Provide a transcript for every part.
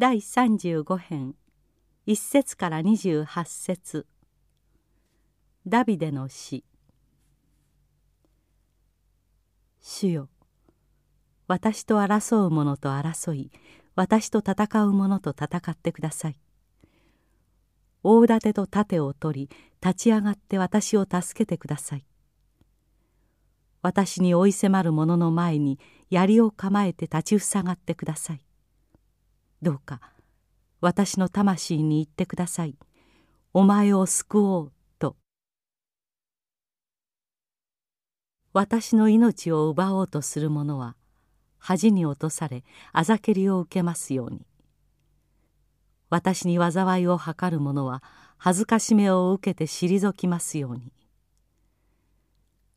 第35編。1節から28節。ダビデの詩主よ私と争う者と争い私と戦う者と戦ってください。大盾と盾を取り立ち上がって私を助けてください。私に追い迫る者の前に槍を構えて立ちふさがってください。どうか私の魂に言ってください。お前を救おうと。私の命を奪おうとする者は恥に落とされあざけりを受けますように。私に災いを図る者は恥ずかしめを受けて退きますように。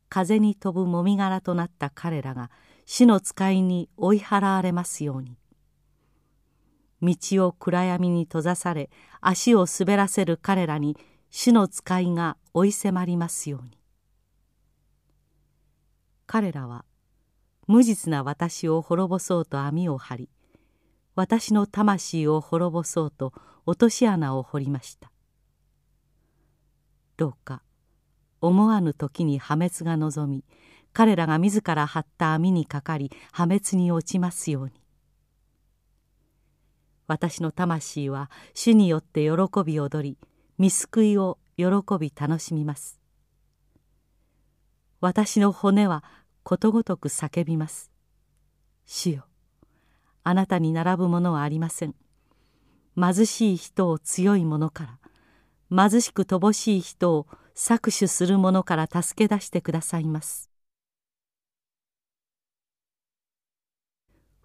風に飛ぶもみ殻となった彼らが死の使いに追い払われますように。道を暗闇に閉ざされ足を滑らせる彼らに主の使いが追い迫りますように。彼らは無実な私を滅ぼそうと網を張り私の魂を滅ぼそうと落とし穴を掘りました。どうか思わぬ時に破滅が望み彼らが自ら張った網にかかり破滅に落ちますように。私の魂は主によって喜び踊り見救いを喜び楽しみます。私の骨はことごとく叫びます。主よあなたに並ぶものはありません。貧しい人を強い者から貧しく乏しい人を搾取する者から助け出してくださいます。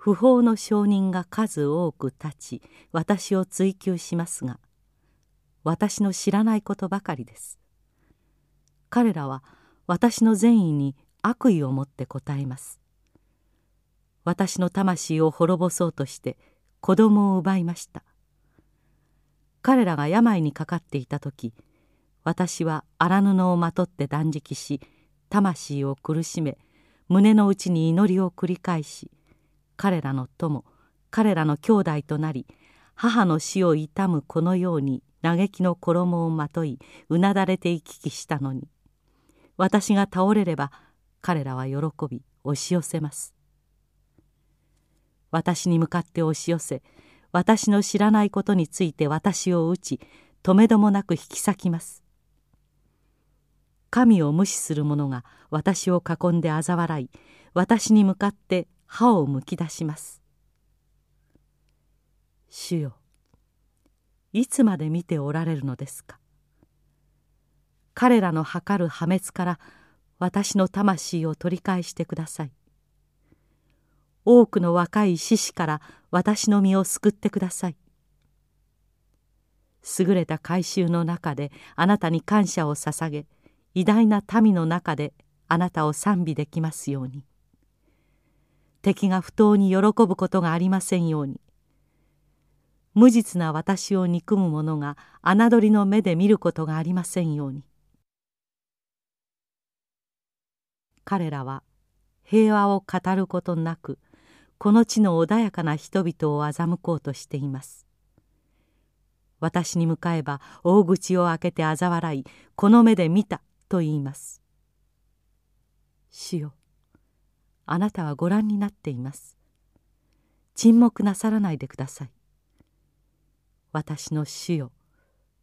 不法の証人が数多く立ち私を追求しますが私の知らないことばかりです。彼らは私の善意に悪意を持って答えます。私の魂を滅ぼそうとして子供を奪いました。彼らが病にかかっていた時私は荒布をまとって断食し魂を苦しめ胸の内に祈りを繰り返し彼らの友彼らの兄弟となり母の死を悼むこのように嘆きの衣をまというなだれて行き来したのに私が倒れれば彼らは喜び押し寄せます。私に向かって押し寄せ私の知らないことについて私を打ち止めどもなく引き裂きます。神を無視する者が私を囲んで嘲笑い私に向かって歯をむき出します。主よいつまで見ておられるのですか？彼らの計る破滅から私の魂を取り返してください。多くの若い獅子から私の身を救ってください。優れた改宗の中であなたに感謝を捧げ偉大な民の中であなたを賛美できますように。敵が不当に喜ぶことがありませんように。無実な私を憎む者が侮りの目で見ることがありませんように。彼らは平和を語ることなくこの地の穏やかな人々を欺こうとしています。私に向かえば大口を開けて嘲笑いこの目で見たと言います。主よあなたはご覧になっています。沈黙なさらないでください。私の主よ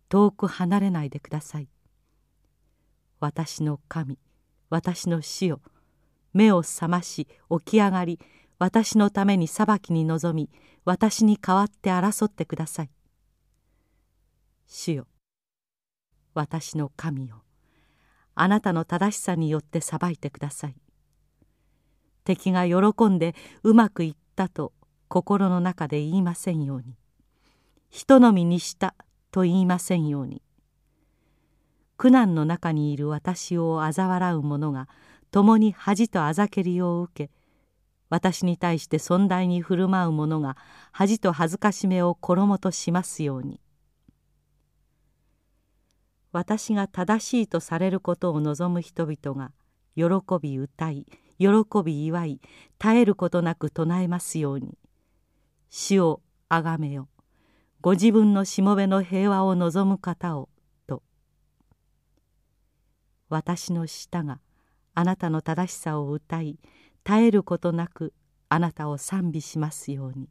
遠く離れないでください。私の神私の主よ目を覚まし起き上がり私のために裁きに臨み私に代わって争ってください。主よ私の神よあなたの正しさによって裁いてください。敵が喜んでうまくいったと心の中で言いませんように。人のみにしたと言いませんように。苦難の中にいる私を嘲笑う者が共に恥とあざけりを受け私に対して尊大に振る舞う者が恥と恥ずかしめを衣としますように。私が正しいとされることを望む人々が喜び歌い喜び祝い絶えることなく唱えますように。主をあがめよ。ご自分のしもべの平和を望む方をと。私の舌があなたの正しさを歌い絶えることなくあなたを賛美しますように。